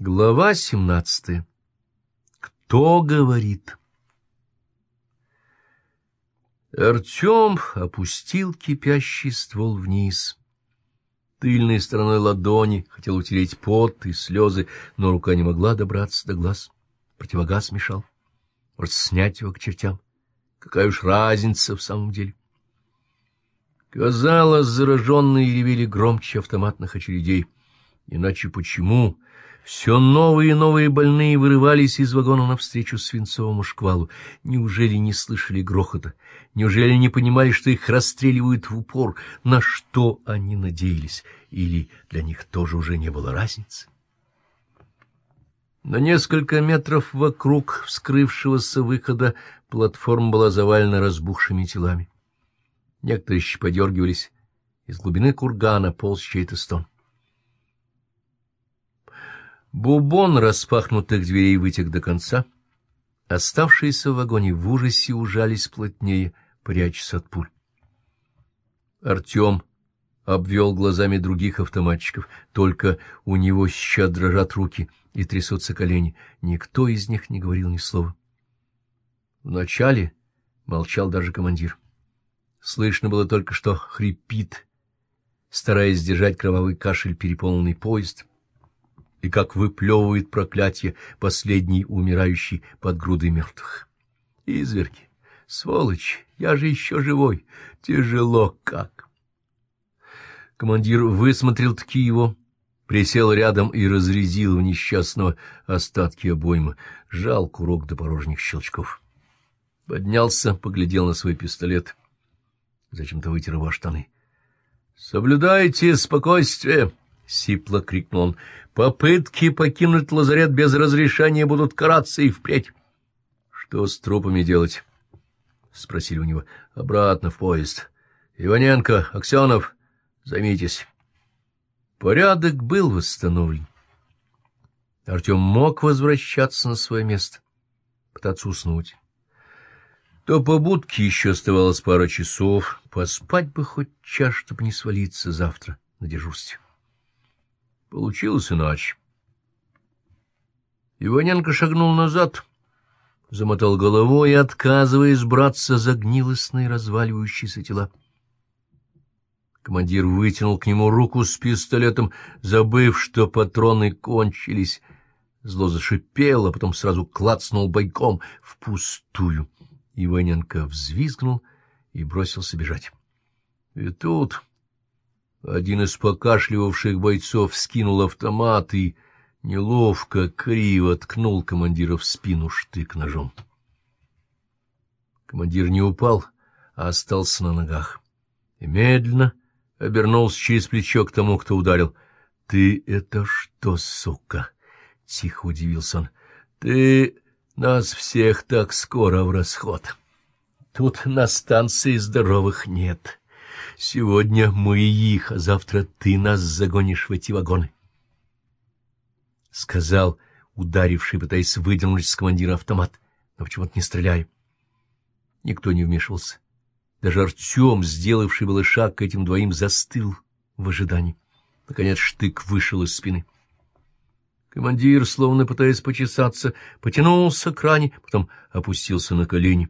Глава семнадцатая. Кто говорит? Артем опустил кипящий ствол вниз. Тыльной стороной ладони хотел утереть пот и слезы, но рука не могла добраться до глаз. Противогаз мешал. Может, снять его к чертям? Какая уж разница в самом деле? Казалось, зараженные ревели громче автоматных очередей. Иначе почему все новые и новые больные вырывались из вагона навстречу свинцовому шквалу. Неужели не слышали грохота? Неужели не понимали, что их расстреливают в упор? На что они надеялись? Или для них тоже уже не было разницы? На несколько метров вокруг вскрывшегося выхода платформа была завалена разбухшими телами. Некоторые еще подергивались. Из глубины кургана полз чей-то стон. Бубон распахнутых дверей вытек до конца. Оставшиеся в вагоне в ужасе ужались плотнее, прячась от пуль. Артем обвел глазами других автоматчиков. Только у него сейчас дрожат руки и трясутся колени. Никто из них не говорил ни слова. Вначале молчал даже командир. Слышно было только, что хрипит, стараясь сдержать кровавый кашель переполненный поезд — и как выплевывает проклятие последний умирающий под грудой мертвых. Изверги, сволочь, я же еще живой, тяжело как. Командир высмотрел таки его, присел рядом и разрядил в несчастного остатки обоймы, жал курок до порожних щелчков. Поднялся, поглядел на свой пистолет, зачем-то вытер его штаны. — Соблюдайте спокойствие! — сипло крикнул он. Попытки покинуть лазарет без разрешения будут караться и впредь. — Что с трупами делать? — спросили у него. — Обратно в поезд. — Иваненко, Аксенов, займитесь. Порядок был восстановлен. Артем мог возвращаться на свое место, пытаться уснуть. До побудки еще оставалось пара часов, поспать бы хоть час, чтобы не свалиться завтра на дежурстве. Получилось иначе. Иваненко шагнул назад, замотал головой, отказываясь браться за гнилостные разваливающиеся тела. Командир вытянул к нему руку с пистолетом, забыв, что патроны кончились. Зло зашипело, потом сразу клацнул бойком впустую. Иваненко взвизгнул и бросился бежать. И тут один из покашливавших бойцов скинул автомат и неловко, криво ткнул командира в спину штык ножом. Командир не упал, а остался на ногах. И медленно обернулся через плечо к тому, кто ударил. — Ты это что, сука? — тихо удивился он. — Ты нас всех так скоро в расход. Тут на станции здоровых нет. — Сегодня мы их, а завтра ты нас загонишь в эти вагоны. — сказал ударивший, пытаясь выдернуть с командира автомат, но почему-то не стреляя. Никто не вмешивался. Даже Артем, сделавший было шаг к этим двоим, застыл в ожидании. Наконец штык вышел из спины. Командир, словно пытаясь почесаться, потянулся к ране, потом опустился на колени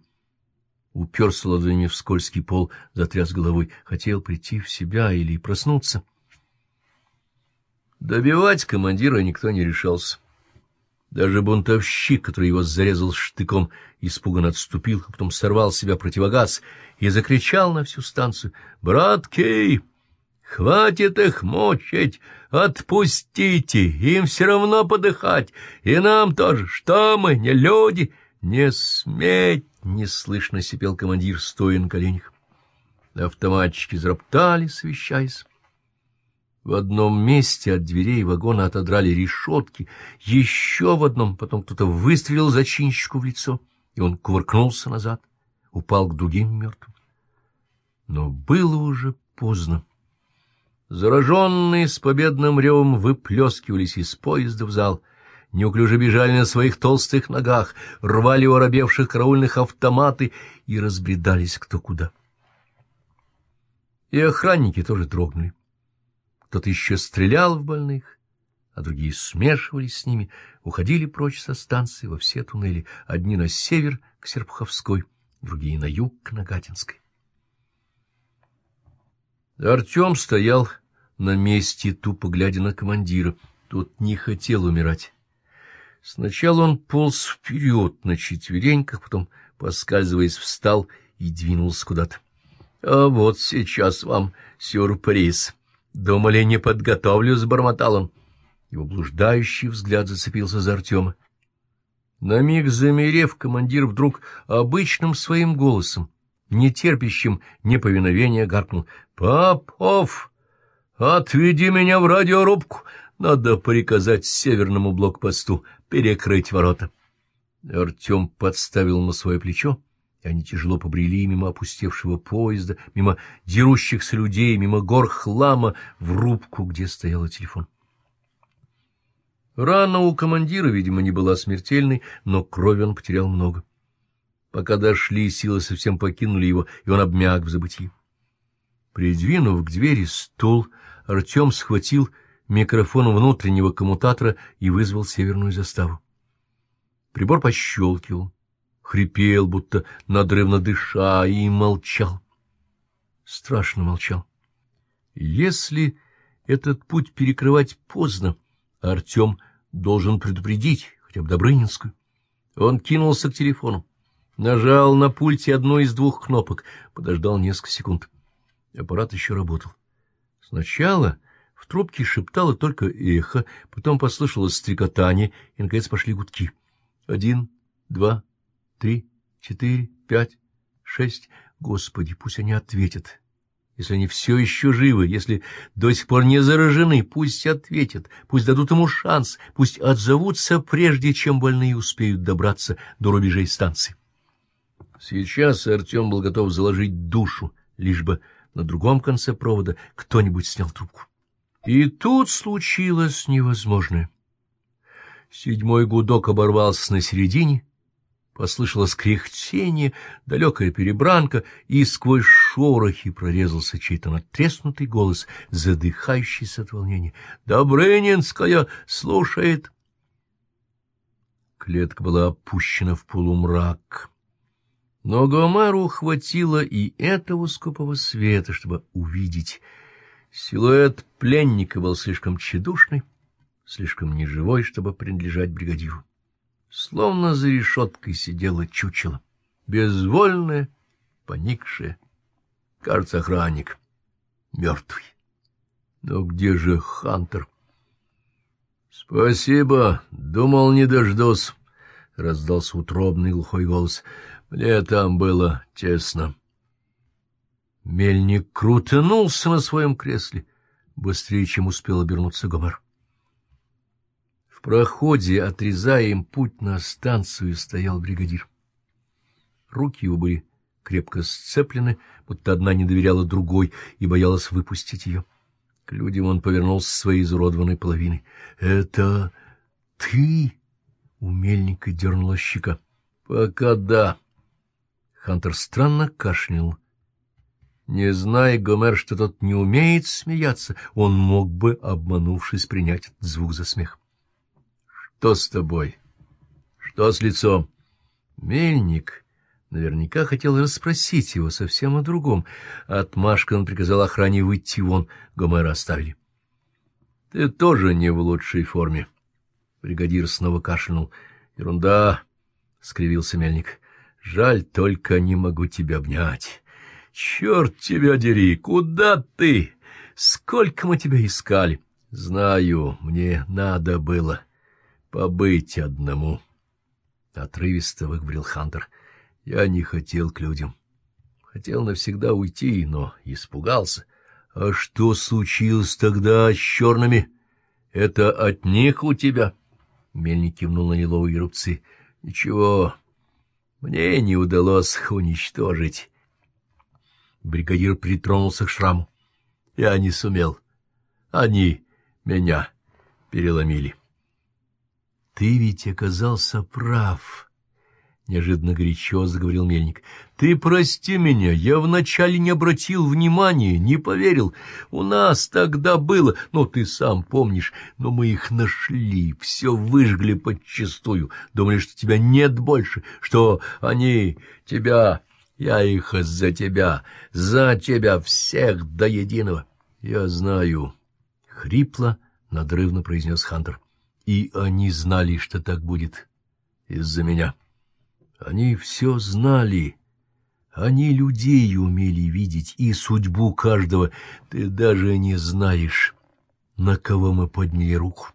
уперся ладонями в скользкий пол, затряс головой, хотел прийти в себя или проснуться. Добивать командира никто не решался. Даже бунтовщик, который его зарезал штыком, испуганно отступил, а потом сорвал с себя противогаз и закричал на всю станцию. «Братки, хватит их мочить, отпустите, им все равно подыхать, и нам тоже, что мы, не люди, не сметь!» — неслышно сипел командир, стоя на коленях. Автоматчики зароптали, свещаясь. В одном месте от дверей вагона отодрали решетки, еще в одном потом кто-то выстрелил зачинщику в лицо, и он кувыркнулся назад, упал к другим мертвым. Но было уже поздно. Зараженные с победным ревом выплескивались из поезда в зал — неуклюже бежали на своих толстых ногах, рвали у оробевших караульных автоматы и разбредались кто куда. И охранники тоже дрогнули. Кто-то еще стрелял в больных, а другие смешивались с ними, уходили прочь со станции во все туннели, одни на север к Серпуховской, другие на юг к Нагатинской. Артем стоял на месте, тупо глядя на командира. Тот не хотел умирать. Сначала он полз вперед на четвереньках, потом, поскальзываясь, встал и двинулся куда-то. — А вот сейчас вам сюрприз. Думали, не подготовлю, — сбормотал он. Его блуждающий взгляд зацепился за Артема. На миг замерев, командир вдруг обычным своим голосом, нетерпящим неповиновения, гаркнул. — Попов, отведи меня в радиорубку. Надо приказать северному блокпосту перекрыть ворота. Артем подставил на свое плечо, и они тяжело побрели мимо опустевшего поезда, мимо дерущихся людей, мимо гор хлама в рубку, где стоял телефон. Рана у командира, видимо, не была смертельной, но крови он потерял много. Пока дошли, силы совсем покинули его, и он обмяк в забытии. Придвинув к двери стол, Артем схватил микрофон внутреннего коммутатора и вызвал северную заставу. Прибор пощелкивал, хрипел, будто надрывно дыша, и молчал. Страшно молчал. Если этот путь перекрывать поздно, Артем должен предупредить хотя бы Добрынинскую. Он кинулся к телефону, нажал на пульте одну из двух кнопок, подождал несколько секунд. Аппарат еще работал. Сначала трубке шептало только эхо, потом послышалось стрекотание, и, наконец, пошли гудки. Один, два, три, четыре, пять, шесть. Господи, пусть они ответят если они все еще живы, если до сих пор не заражены, пусть ответят, пусть дадут ему шанс, пусть отзовутся, прежде чем больные успеют добраться до рубежей станции. Сейчас Артем был готов заложить душу, лишь бы на другом конце провода кто-нибудь снял трубку. И тут случилось невозможное. Седьмой гудок оборвался на середине, Послышалось кряхтение, далекая перебранка, и сквозь шорохи прорезался чей-то натреснутый голос, задыхающийся от волнения. «Добрынинская слушает!» Клетка была опущена в полумрак. Но Гомеру хватило и этого скупого света, чтобы увидеть. Силуэт пленника был слишком тщедушный, слишком неживой, чтобы принадлежать бригадиру. Словно за решеткой сидело чучело, безвольное, поникшее. Кажется, охранник, мертвый. Но где же Хантер? — Спасибо, думал, не дождусь, — раздался утробный глухой голос. — Мне там было тесно. Мельник крутанулся на своем кресле, быстрее, чем успел обернуться Гомер. В проходе, отрезая им путь на станцию, стоял бригадир. Руки его были крепко сцеплены, будто одна не доверяла другой и боялась выпустить ее. К людям он повернулся своей изуродованной половиной. — Это ты? — у мельника дернула щека. — Пока да. Хантер странно кашлял. Не зная Гомер, что тот не умеет смеяться, он мог бы, обманувшись, принять этот звук за смех. Что с тобой? Что с лицом? Мельник наверняка хотел расспросить его совсем о другом. Отмашка он приказал охране выйти вон, Гомера оставили. — Ты тоже не в лучшей форме. Бригадир снова кашлянул. — Ерунда, — скривился мельник. — Жаль, только не могу тебя обнять. Черт тебя дери, куда ты? Сколько мы тебя искали? Знаю, мне надо было. — побыть одному. Отрывисто выговорил Хантер. Я не хотел к людям. Хотел навсегда уйти, но испугался. А что случилось тогда с черными? Это от них у тебя? Мельник кивнул на лиловые рубцы. Ничего, мне не удалось уничтожить. Бригадир притронулся к шраму. Я не сумел. Они меня переломили. Ты ведь оказался прав. — неожиданно горячо заговорил Мельник. — Ты прости меня, я вначале не обратил внимания, не поверил. У нас тогда было, но ты сам помнишь, но мы их нашли, все выжгли подчистую. Думали, что тебя нет больше, что они тебя... Я их за тебя, за тебя всех до единого. — Я знаю, — хрипло, надрывно произнес Хантер. — И они знали, что так будет из-за меня. — они все знали. Они людей умели видеть, и судьбу каждого. Ты даже не знаешь, на кого мы подняли руку.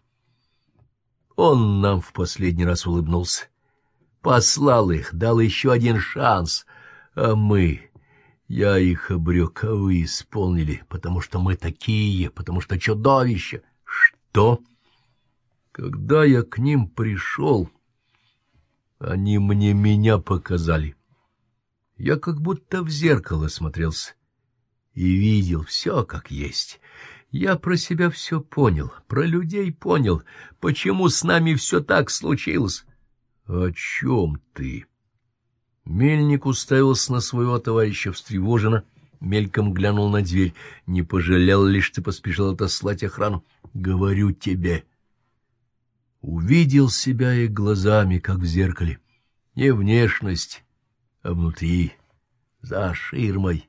Он нам в последний раз улыбнулся. Послал их, дал еще один шанс. А мы... Я их обрек, а вы исполнили, потому что мы такие, потому что чудовища. Что? Когда я к ним пришел... Они мне меня показали. Я как будто в зеркало смотрелся и видел все как есть. Я про себя все понял, про людей понял, почему с нами все так случилось. — О чем ты? Мельник уставился на своего товарища встревоженно, мельком глянул на дверь. Не пожалел лишь ты поспешил отослать охрану. — Говорю тебе, увидел себя и глазами, как в зеркале. Не внешность, а внутри, за ширмой.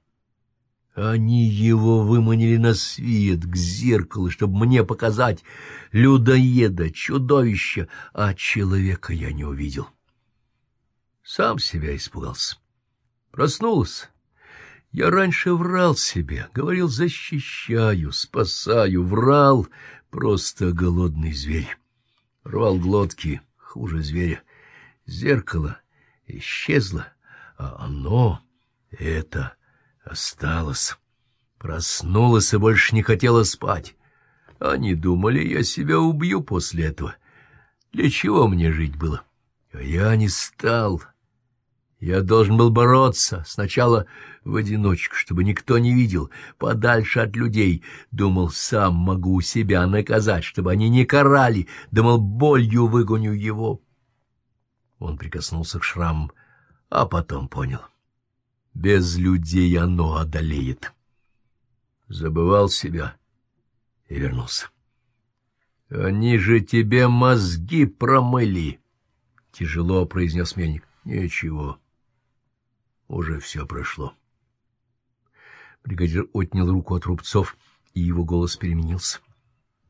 Они его выманили на свет, к зеркалу, чтобы мне показать людоеда, чудовища, а человека я не увидел. Сам себя испугался. Проснулся. Я раньше врал себе, говорил «защищаю», «спасаю», врал, просто голодный зверь. Рвал глотки, хуже зверя. Зеркало исчезло, а оно, это, осталось. Проснулась и больше не хотела спать. Они думали, я себя убью после этого. Для чего мне жить было? А я не стал. Я должен был бороться сначала в одиночку, чтобы никто не видел, подальше от людей. Думал, сам могу себя наказать, чтобы они не карали. Думал, болью выгоню его. Он прикоснулся к шрамам, а потом понял. Без людей оно одолеет. Забывал себя и вернулся. — Они же тебе мозги промыли! — тяжело произнес мельник. — Ничего. Уже все прошло. — Бригадир отнял руку от рубцов, и его голос переменился.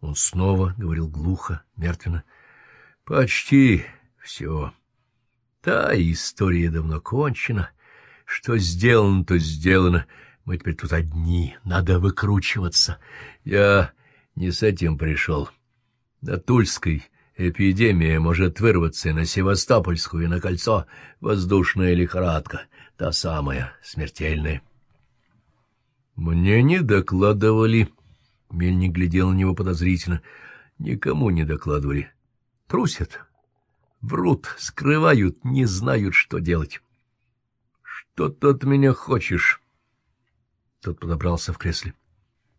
Он снова говорил глухо, мертвенно. — Почти все. Та история давно кончена. Что сделано, то сделано. Мы теперь тут одни, надо выкручиваться. Я не с этим пришел. На Тульской эпидемия может вырваться и на Севастопольскую, и на кольцо воздушная лихорадка, та самая, смертельная. Мне не докладывали. Мельник глядел на него подозрительно. Никому не докладывали. Трусят, врут, скрывают, не знают, что делать. Что ты от меня хочешь? Тот подобрался в кресле.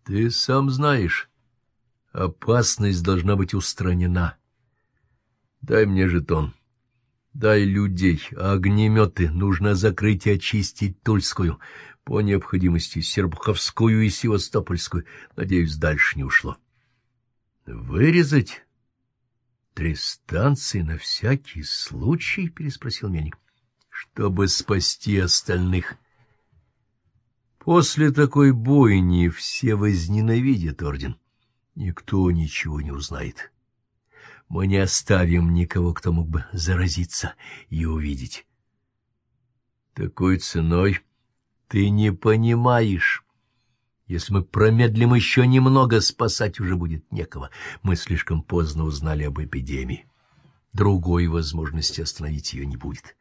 Ты сам знаешь, опасность должна быть устранена. Дай мне жетон. Дай людей, огнеметы, нужно закрыть и очистить Тульскую по необходимости Сербховскую и Севастопольскую. Надеюсь, дальше не ушло. Вырезать три станции на всякий случай? переспросил Мельник. Чтобы спасти остальных. После такой бойни все возненавидят орден. Никто ничего не узнает. Мы не оставим никого, кто мог бы заразиться и увидеть. Такой ценой ты не понимаешь. Если мы промедлим еще немного, спасать уже будет некого. Мы слишком поздно узнали об эпидемии. Другой возможности остановить ее не будет.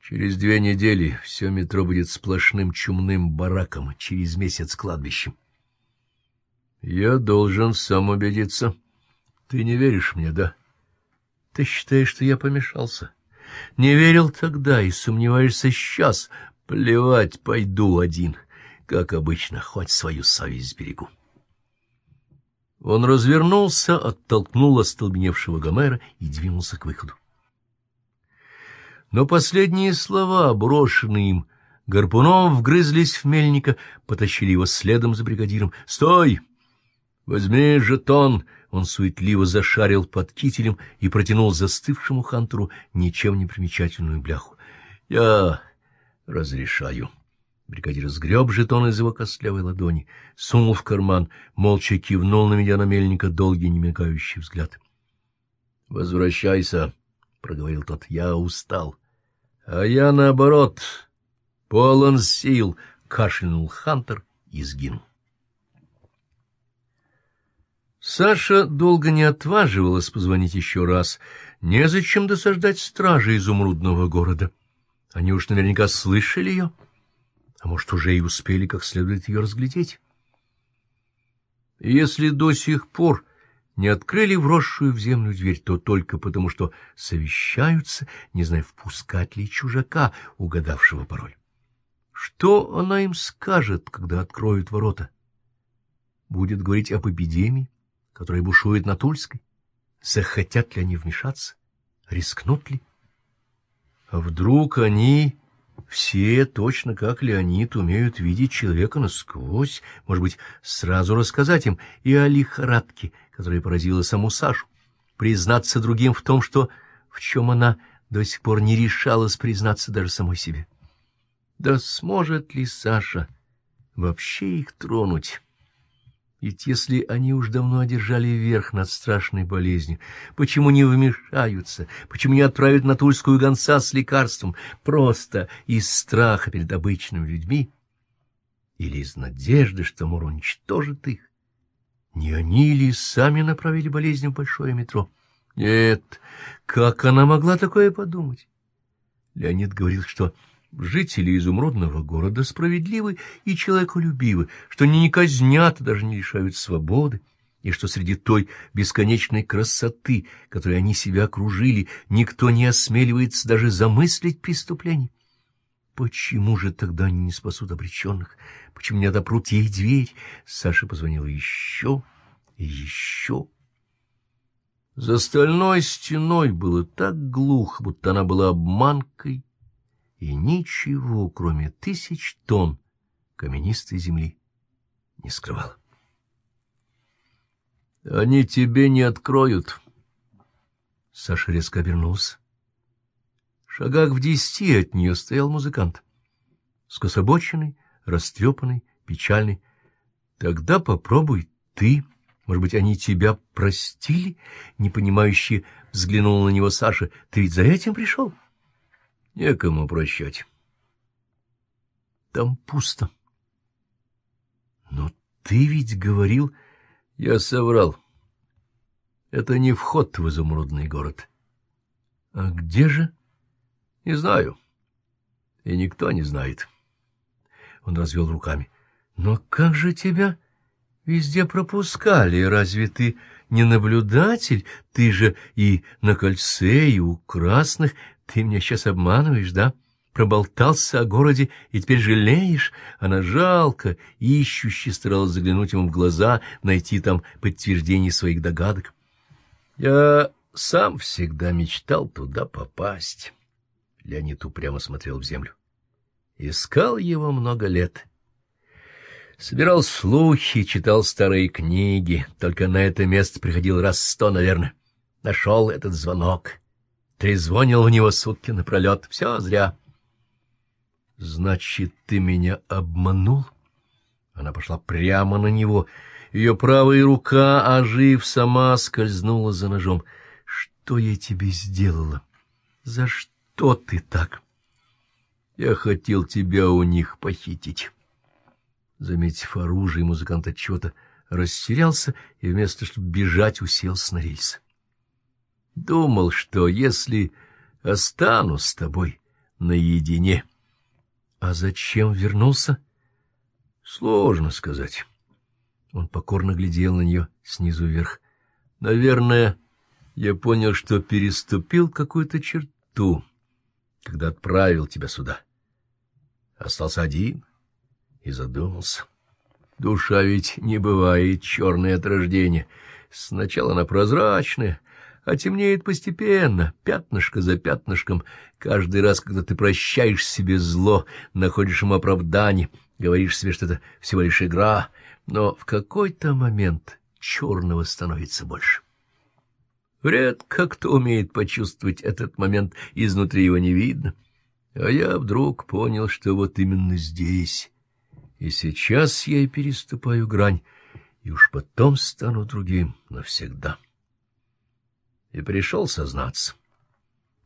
Через две недели все метро будет сплошным чумным бараком, через месяц кладбищем. Я должен сам убедиться. Ты не веришь мне, да? Ты считаешь, что я помешался? Не верил тогда и сомневаешься сейчас. Плевать, пойду один, как обычно, хоть свою совесть берегу. Он развернулся, оттолкнул остолбневшего Гомера и двинулся к выходу. Но последние слова, брошенные им, гарпуном вгрызлись в мельника, потащили его следом за бригадиром. «Стой! Возьми жетон!» Он суетливо зашарил под кителем и протянул застывшему Хантеру ничем не примечательную бляху. «Я разрешаю». Бригадир сгреб жетон из его костлявой ладони, сунул в карман, молча кивнул на меня на мельника долгий немигающий взгляд. — Возвращайся, — проговорил тот, — я устал. — А я, наоборот, полон сил, — кашлянул Хантер и сгинул. Саша долго не отваживалась позвонить еще раз. Незачем досаждать стражи изумрудного города. Они уж наверняка слышали ее, а может, уже и успели как следует ее разглядеть. если до сих пор не открыли вросшую в землю дверь, то только потому, что совещаются, не зная, впускать ли чужака, угадавшего пароль. Что она им скажет, когда откроют ворота? Будет говорить об эпидемии? Которая бушует на Тульской? Захотят ли они вмешаться? Рискнут ли? А вдруг они все, точно как Леонид, умеют видеть человека насквозь, может быть, сразу рассказать им и о лихорадке, которая поразила саму Сашу, признаться другим в том, что в чем она до сих пор не решалась признаться даже самой себе. Да сможет ли Саша вообще их тронуть? Ведь если они уж давно одержали верх над страшной болезнью, почему не вмешаются, почему не отправят на Тульскую гонца с лекарством, просто из страха перед обычными людьми или из надежды, что Мур уничтожит их? Не они ли сами направили болезнь в большое метро? Нет, как она могла такое подумать? Леонид говорил, что Жители изумрудного города справедливы и человеколюбивы, что они не казнят, даже не лишают свободы, и что среди той бесконечной красоты, которой они себя окружили, никто не осмеливается даже замыслить преступление. Почему же тогда они не спасут обреченных? Почему не отопрут ей дверь? Саша позвонила еще и еще. За стальной стеной было так глухо, будто она была обманкой и ничего, кроме тысяч тонн каменистой земли, не скрывало. — Они тебе не откроют. Саша резко обернулся. В шагах в десяти от нее стоял музыкант. Скособоченный, растрепанный, печальный. — Тогда попробуй ты. Может быть, они тебя простили? Непонимающе взглянул на него Саша. — Ты ведь за этим пришел? — Некому прощать. Там пусто. Но ты ведь говорил... Я соврал. Это не вход в изумрудный город. А где же? Не знаю. И никто не знает. Он развел руками. Но как же тебя везде пропускали? Разве ты не наблюдатель? Ты же и на кольце, и у красных. Ты меня сейчас обманываешь, да? Проболтался о городе и теперь жалеешь? Она жалко, ищуще старалась заглянуть ему в глаза, найти там подтверждение своих догадок. Я сам всегда мечтал туда попасть. Леонид упрямо смотрел в землю. Искал его много лет. Собирал слухи, читал старые книги. Только на это место приходил раз сто, наверное. Нашел этот звонок. Трезвонил в него сутки напролет. Все зря. — Значит, ты меня обманул? Она пошла прямо на него. Ее правая рука, ожив, сама скользнула за ножом. — Что я тебе сделала? За что ты так? — Я хотел тебя у них похитить. Заметив оружие, музыкант отчего-то растерялся и вместо чтобы бежать уселся на рельсы. Думал, что если останусь с тобой наедине... А зачем вернулся? Сложно сказать. Он покорно глядел на нее снизу вверх. Наверное, я понял, что переступил какую-то черту, когда отправил тебя сюда. Остался один и задумался. Душа ведь не бывает черной от рождения. Сначала она прозрачная, а темнеет постепенно, пятнышко за пятнышком. Каждый раз, когда ты прощаешь себе зло, находишь ему оправдание, говоришь себе, что это всего лишь игра, но в какой-то момент черного становится больше. Редко кто умеет почувствовать этот момент, изнутри его не видно. А я вдруг понял, что вот именно здесь. И сейчас я и переступаю грань, и уж потом стану другим навсегда. И пришел сознаться.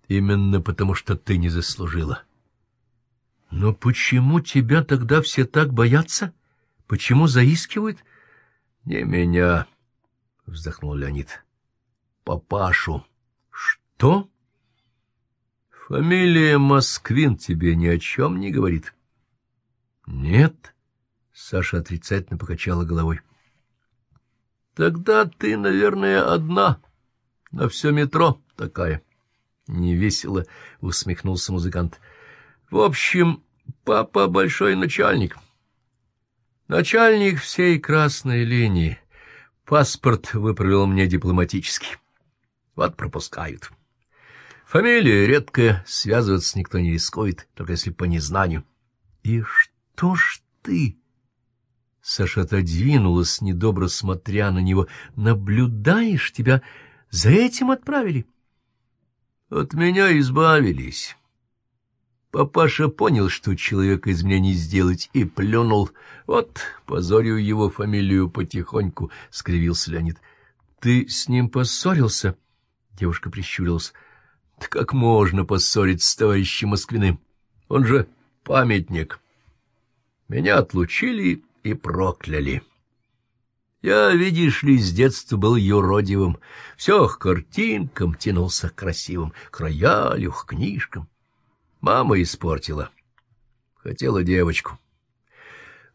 Именно потому, что ты не заслужила. Но почему тебя тогда все так боятся? Почему заискивают? Не меня, — вздохнул Леонид. Папашу. Что? Фамилия Москвин тебе ни о чем не говорит? Нет. Саша отрицательно покачала головой. Тогда ты, наверное, одна на все метро такая. Невесело усмехнулся музыкант. В общем, папа большой начальник. Начальник всей красной линии. Паспорт выправил мне дипломатически. Вот пропускают. Фамилия редкая, связываться никто не рискует, только если по незнанию. И что ж ты? Саша отодвинулась, недобро смотря на него. Наблюдаешь, тебя за этим отправили? От меня избавились. Папаша понял, что человека из меня не сделать, и плюнул. Вот, позорю его фамилию потихоньку, — скривился Леонид. — Ты с ним поссорился? Девушка прищурилась. — Да как можно поссориться с товарищем Москвиным? Он же памятник. Меня отлучили и прокляли. Я, видишь ли, с детства был юродивым. Все к картинкам тянулся красивым, к роялю, к книжкам. Мама испортила. Хотела девочку.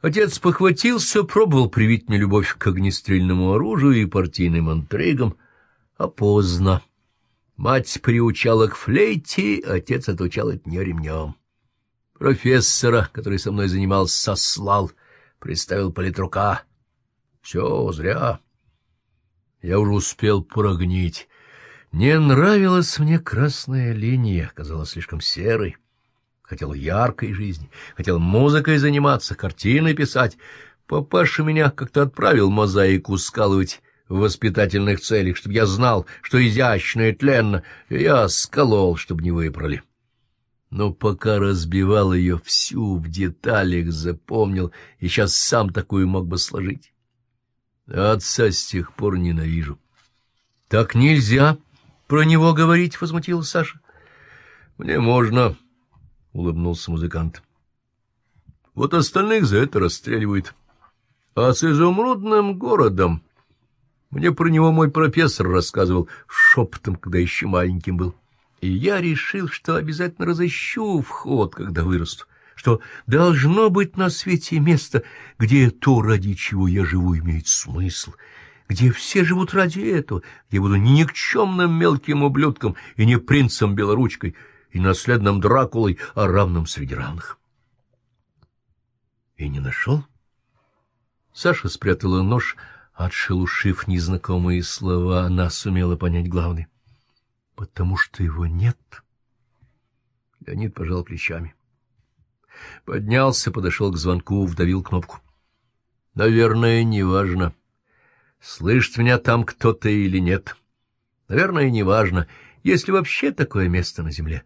Отец похватился, пробовал привить мне любовь к огнестрельному оружию и партийным интригам, а поздно. Мать приучала к флейте, отец отучал от нее ремнем. Профессора, который со мной занимался, сослал, представил политрука. Все зря. Я уже успел прогнить. Не нравилась мне красная линия, казалась слишком серой. Хотел яркой жизни, хотел музыкой заниматься, картины писать. Папаша меня как-то отправил мозаику скалывать в воспитательных целях, чтобы я знал, что изящно и тленно, я сколол, чтобы не выпрали. Но пока разбивал ее всю в деталях, запомнил, и сейчас сам такую мог бы сложить. Отца с тех пор ненавижу. — Так нельзя про него говорить, — возмутилась Саша. — Мне можно, — улыбнулся музыкант. — Вот остальных за это расстреливают. А с изумрудным городом мне про него мой профессор рассказывал шепотом, когда еще маленьким был. И я решил, что обязательно разыщу вход, когда вырасту, что должно быть на свете место, где то, ради чего я живу, имеет смысл, где все живут ради этого, где буду не никчемным мелким ублюдком и не принцем-белоручкой, и наследным Дракулой, а равным среди равных. И не нашел? Саша спрятала нож, Отшелушив незнакомые слова, она сумела понять главное. Потому что его нет. Леонид пожал плечами. Поднялся, подошел к звонку, вдавил кнопку. Наверное, неважно, слышит меня там кто-то или нет. Наверное, неважно, есть ли вообще такое место на земле.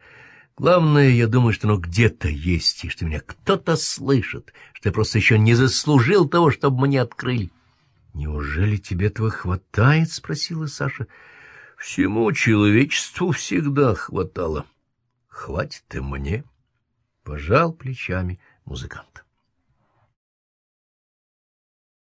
Главное, я думаю, что оно где-то есть, и что меня кто-то слышит, что я просто еще не заслужил того, чтобы мне открыли. — Неужели тебе этого хватает? — спросила Саша. — Всему человечеству всегда хватало. — Хватит и мне. Пожал плечами музыкант.